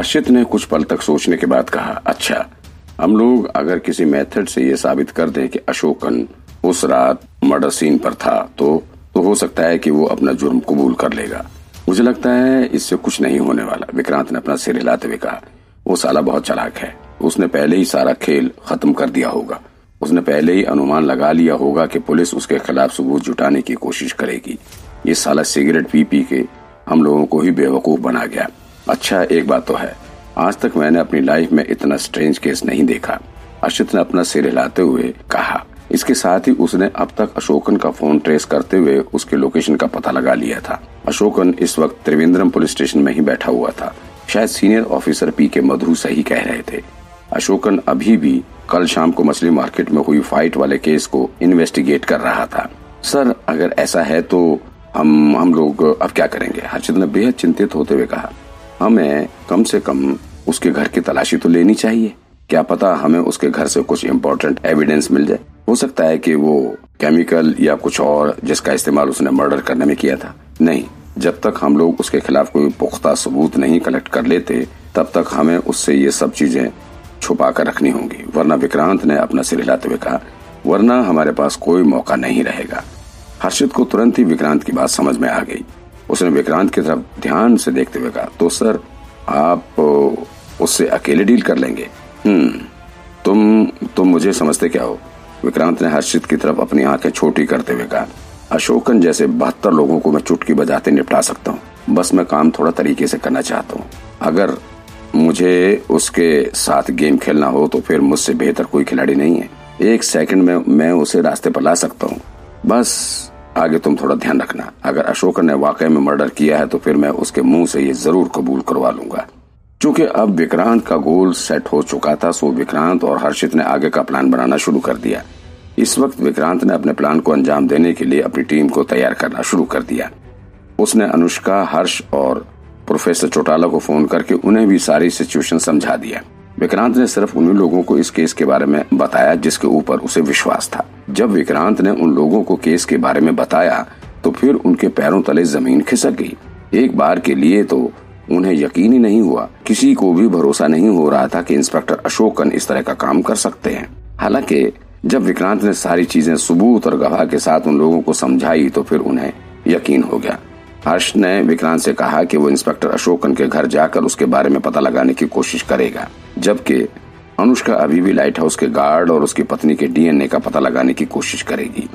हर्षित ने कुछ पल तक सोचने के बाद कहा अच्छा हम लोग अगर किसी मेथड से ये साबित कर दें कि अशोकन उस रात मर्डर सीन पर था तो तो हो सकता है कि वो अपना जुर्म कबूल कर लेगा। मुझे लगता है इससे कुछ नहीं होने वाला। विक्रांत ने अपना सिर हिलाते हुए कहा, वो साला बहुत चलाक है। उसने पहले ही सारा खेल खत्म कर दिया होगा। उसने पहले ही अनुमान लगा लिया होगा कि पुलिस उसके खिलाफ सबूत जुटाने की कोशिश करेगी। ये साला सिगरेट पी पी के हम लोगों को ही बेवकूफ़ बना गया। अच्छा एक बात तो है। आज तक मैंने अपनी लाइफ में इतना स्ट्रेंज केस नहीं देखा। अशित ने अपना सिर हिलाते हुए कहा। इसके साथ ही उसने अब तक अशोकन का फ़ोन ट्रेस करते हुए उसके लोकेशन का पता लगा लिया था। अशोकन इस वक्त त्रिवेंद्रम पुलिस स्टेशन में ही बैठा हुआ था। शायद सीनियर ऑफिसर पी के मधु सही कह रहे थे। अशोकन अभी भी कल शाम को मछली मार्केट में हुई फाइट वाले केस को इन्वेस्टिगेट कर रहा था। सर, अगर ऐसा है तो हम हम लोग अब क्या करेंगे? हर्षित ने बेहद चिंतित होते हुए कहा। हमें कम से कम उसके घर की तलाशी तो लेनी चाहिए। क्या पता हमें उसके घर से कुछ इम्पोर्टेंट एविडेंस मिल जाए। हो सकता है कि वो केमिकल या कुछ और जिसका इस्तेमाल उसने मर्डर करने में किया था। नहीं, जब तक हम लोग उसके खिलाफ कोई पुख्ता सबूत नहीं कलेक्ट कर लेते, तब तक हमें उससे ये सब चीज़ें छुपा कर रखनी होंगी। वरना विक्रांत ने अपना सिर हिलाते हुए कहा, वरना हमारे पास कोई मौका नहीं रहेगा। हर्षित को तुरंत ही विक्रांत की बात समझ में आ गई। उसने विक्रांत की तरफ़ ध्यान से देखते हुए कहा तो सर, आप उससे अकेले डील कर लेंगे? हम्म तुम तुम मुझे समझते क्या हो? विक्रांत ने हर्षित की तरफ़ अपनी आँखें छोटी करते हुए कहा, अशोकन जैसे बहत्तर लोगों को मैं चुटकी बजाते निपटा सकता हूँ। बस मैं काम थोड़ा तरीके से करना चाहता हूँ। अगर मुझे उसके साथ गेम खेलना हो तो फिर मुझसे बेहतर कोई खिलाड़ी नहीं है। एक सेकंड में मैं उसे रास्ते पर ला सकता हूँ। बस आगे तुम थोड़ा ध्यान रखना। अगर अशोक ने वाकई में मर्डर किया है तो फिर मैं उसके मुँह से ये ज़रूर कबूल करवा लूँगा। चूँकि अब विक्रांत का गोल सेट हो चुका था, सो विक्रांत और हर्षित ने आगे का प्लान बनाना शुरू कर दिया। इस वक्त विक्रांत ने अपने प्लान को अंजाम देने के लिए अपनी टीम को तैयार करना शुरू कर दिया। उसने अनुष्का, हर्ष और प्रोफेसर चौटाला को फ़ोन करके उन्हें भी सारी सिचुएशन समझा दिया। विक्रांत ने सिर्फ़ उन्हीं लोगों को इस केस के बारे में बताया, जिसके ऊपर उसे विश्वास था। जब विक्रांत ने उन लोगों को केस के बारे में बताया तो फिर उनके पैरों तले ज़मीन खिसक गई। एक बार के लिए तो उन्हें यकीन ही नहीं हुआ। किसी को भी भरोसा नहीं हो रहा था कि इंस्पेक्टर अशोकन इस तरह का काम कर सकते हैं। हालाँकि, जब विक्रांत ने सारी चीज़ें सबूत और गवाह के साथ उन लोगों को समझाई तो फिर उन्हें यकीन हो गया। हर्ष ने विक्रांत से कहा कि वो इंस्पेक्टर अशोकन के घर जाकर उसके बारे में पता लगाने की कोशिश करेगा, जबकि अनुष्का अभी भी लाइट हाउस के गार्ड और उसकी पत्नी के डीएनए का पता लगाने की कोशिश करेगी,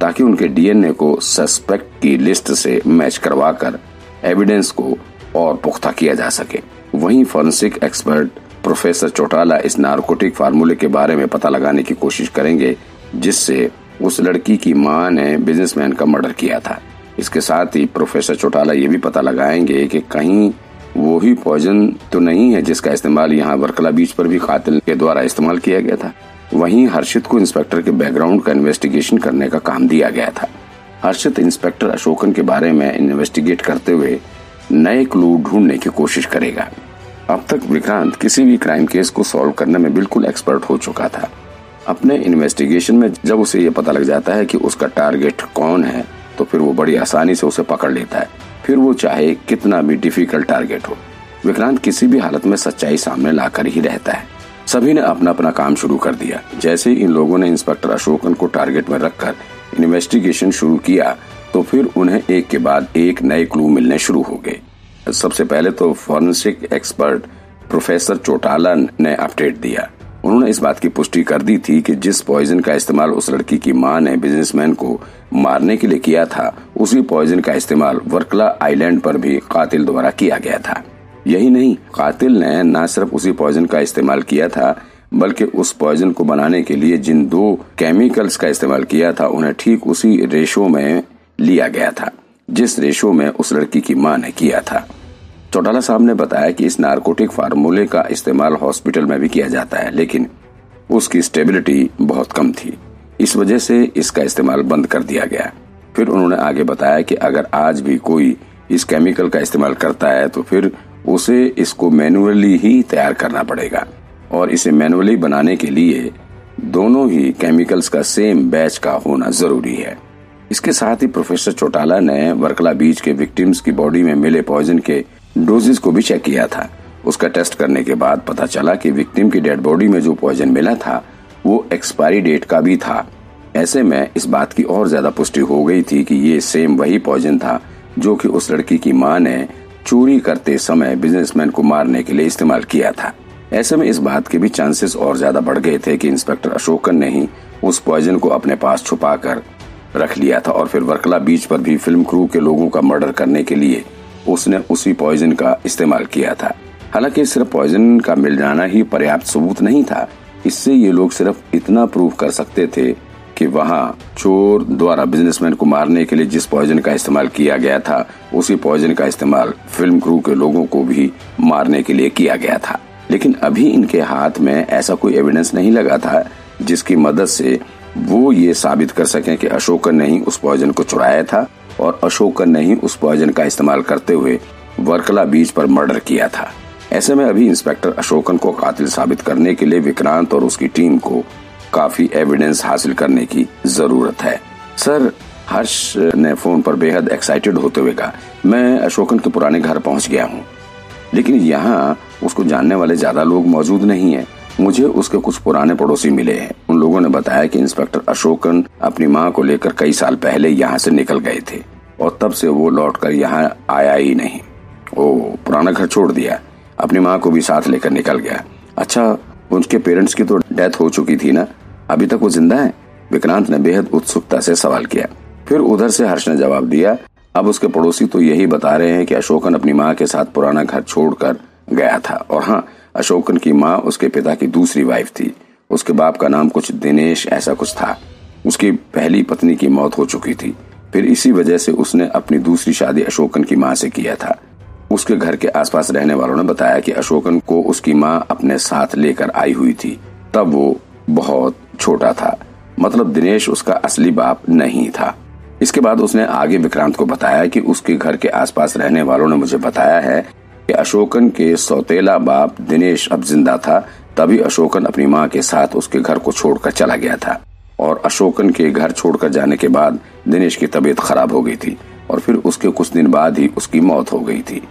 ताकि उनके डीएनए को सस्पेक्ट की लिस्ट से मैच करवाकर एविडेंस को और पुख्ता किया जा सके। वहीं फॉरेंसिक एक्सपर्ट प्रोफेसर चौटाला इस नारकोटिक फार्मूले के बारे में पता लगाने की कोशिश करेंगे, जिससे उस लड़की की माँ ने बिजनेसमैन का मर्डर किया था। इसके साथ ही प्रोफेसर चौटाला ये भी पता लगाएँगे कि कहीं वो ही पॉइजन तो नहीं है जिसका इस्तेमाल यहाँ वर्कला बीच पर भी कातिल के द्वारा इस्तेमाल किया गया था। वहीं हर्षित को इंस्पेक्टर के बैकग्राउंड का इन्वेस्टिगेशन करने का काम दिया गया था। हर्षित इंस्पेक्टर अशोकन के बारे में इन्वेस्टिगेट करते हुए नए क्लू ढूँढने की कोशिश करेगा। अब तक विक्रांत किसी भी क्राइम केस को सॉल्व करने में बिल्कुल एक्सपर्ट हो चुका था। अपने इन्वेस्टिगेशन में जब उसे ये पता लग जाता है कि उसका टारगेट कौन है तो फिर वो बड़ी आसानी से उसे पकड़ लेता है। फिर वो चाहे कितना भी डिफ़िकल्ट टारगेट हो। विक्रांत किसी भी हालत में सच्चाई सामने लाकर ही रहता है। सभी ने अपना अपना काम शुरू कर दिया। जैसे ही इन लोगों ने इंस्पेक्टर अशोकन को टारगेट में रखकर इन्वेस्टिगेशन शुरू किया तो फिर उन्हें एक के बाद एक नए क्लू मिलने शुरू हो गए। सबसे पहले तो फॉरेंसिक एक्सपर्ट प्रोफेसर चोटाला ने अपडेट दिया। उन्होंने इस बात की पुष्टि कर दी थी कि जिस पॉइजन का इस्तेमाल उस लड़की की माँ ने बिजनेसमैन को मारने के लिए किया था, उसी पॉइजन का इस्तेमाल वर्कला आइलैंड पर भी कातिल द्वारा किया गया था। यही नहीं, कातिल ने न सिर्फ़ उसी पॉइजन का इस्तेमाल किया था, बल्कि उस पॉइजन को बनाने के लिए जिन दो केमिकल्स का इस्तेमाल किया था, उन्हें ठीक उसी रेशो में लिया गया था, जिस रेशो में उस लड़की की माँ ने किया था। चौटाला साहब ने बताया कि इस नारकोटिक फार्मूले का इस्तेमाल हॉस्पिटल में भी किया जाता है, लेकिन उसकी स्टेबिलिटी बहुत कम थी। इस वजह से इसका इस्तेमाल बंद कर दिया गया। फिर उन्होंने आगे बताया कि अगर आज भी कोई इस केमिकल का इस्तेमाल करता है तो फिर उसे इसको मैनुअली ही तैयार करना पड़ेगा। और इसे मैनुअली बनाने के लिए दोनों ही केमिकल्स का सेम बैच का होना ज़रूरी है। इसके साथ ही प्रोफेसर चौटाला ने वर्कला बीच के विक्टिम्स की बॉडी में मिले पॉइजन के डोजेस को भी चेक किया था। उसका टेस्ट करने के बाद पता चला कि विक्टिम की डेड बॉडी में जो पॉइजन मिला था, वो एक्सपायरी डेट का भी था। ऐसे में इस बात की और ज़्यादा पुष्टि हो गई थी कि ये सेम वही पॉइजन था जो कि उस लड़की की माँ ने चोरी करते समय बिजनेसमैन को मारने के लिए इस्तेमाल किया था। ऐसे में इस बात के भी चांसेस और ज़्यादा बढ़ गए थे कि इंस्पेक्टर अशोकन ने ही उस पॉइजन को अपने पास छुपा कर रख लिया था और फिर वर्कला बीच पर भी फ़िल्म क्रू के लोगों का मर्डर करने के लिए उसने उसी पॉइजन का इस्तेमाल किया था। हालाँकि सिर्फ़ पॉइजन का मिल जाना ही पर्याप्त सबूत नहीं था। इससे ये लोग सिर्फ़ इतना प्रूव कर सकते थे कि वहाँ चोर द्वारा बिजनेसमैन को मारने के लिए जिस पॉइजन का इस्तेमाल किया गया था, उसी पॉइजन का इस्तेमाल फ़िल्म क्रू के लोगों को भी मारने के लिए किया गया था। लेकिन अभी इनके हाथ में ऐसा कोई एविडेंस नहीं लगा था जिसकी मदद से वो ये साबित कर सकें कि अशोकन ने ही उस पॉइजन को चुराया था। और अशोकन ने ही उस पॉइजन का इस्तेमाल करते हुए वर्कला बीच पर मर्डर किया था। ऐसे में अभी इंस्पेक्टर अशोकन को कातिल साबित करने के लिए विक्रांत और उसकी टीम को काफ़ी एविडेंस हासिल करने की ज़रूरत है। सर, हर्ष ने फ़ोन पर बेहद एक्साइटेड होते हुए कहा, मैं अशोकन के पुराने घर पहुँच गया हूँ। लेकिन यहाँ उसको जानने वाले ज़्यादा लोग मौजूद नहीं है। मुझे उसके कुछ पुराने पड़ोसी मिले हैं। उन लोगों ने बताया कि इंस्पेक्टर अशोकन अपनी माँ को लेकर कई साल पहले यहाँ से निकल गए थे, और तब से वो लौट कर यहाँ आया ही नहीं। ओ पुराना घर छोड़ दिया। अपनी माँ को भी साथ लेकर निकल गया। अच्छा उनके पेरेंट्स की तो डेथ हो चुकी थी ना? अभी तक वो ज़िंदा है? विक्रांत ने बेहद उत्सुकता से सवाल किया। फिर उधर से हर्ष ने जवाब दिया, अब उसके पड़ोसी तो यही बता रहे हैं कि अशोकन अपनी माँ के साथ पुराना घर छोड़कर गया था। और हाँ अशोकन की माँ उसके पिता की दूसरी वाइफ थी। उसके बाप का नाम कुछ दिनेश ऐसा कुछ था। उसकी पहली पत्नी की मौत हो चुकी थी। फिर इसी वजह से उसने अपनी दूसरी शादी अशोकन की माँ से किया था। उसके घर के आसपास रहने वालों ने बताया कि अशोकन को उसकी माँ अपने साथ लेकर आई हुई थी। तब वो बहुत छोटा था। मतलब दिनेश उसका असली बाप नहीं था। इसके बाद उसने आगे विक्रांत को बताया कि उसके घर के आसपास रहने वालों ने मुझे बताया है अशोकन के सौतेला बाप दिनेश अब ज़िंदा था, तभी अशोकन अपनी माँ के साथ उसके घर को छोड़कर चला गया था। और अशोकन के घर छोड़कर जाने के बाद दिनेश की तबीयत खराब हो गई थी और फिर उसके कुछ दिन बाद ही उसकी मौत हो गई थी।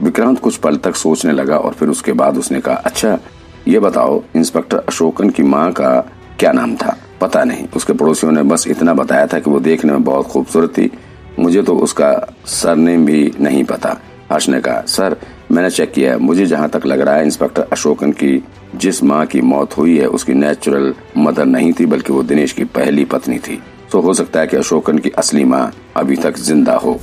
विक्रांत कुछ पल तक सोचने लगा और फिर उसके बाद उसने कहा अच्छा ये बताओ, इंस्पेक्टर अशोकन की माँ का क्या नाम था? पता नहीं। उसके पड़ोसियों ने बस इतना बताया था कि वो देखने में बहुत खूबसूरत थी। मुझे तो उसका सरनेम भी नहीं पता। हर्ष ने कहा, सर, मैंने चेक किया मुझे जहाँ तक लग रहा है, इंस्पेक्टर अशोकन की जिस माँ की मौत हुई है, उसकी नेचुरल मदर नहीं थी, बल्कि वो दिनेश की पहली पत्नी थी। तो हो सकता है कि अशोकन की असली माँ अभी तक ज़िंदा हो।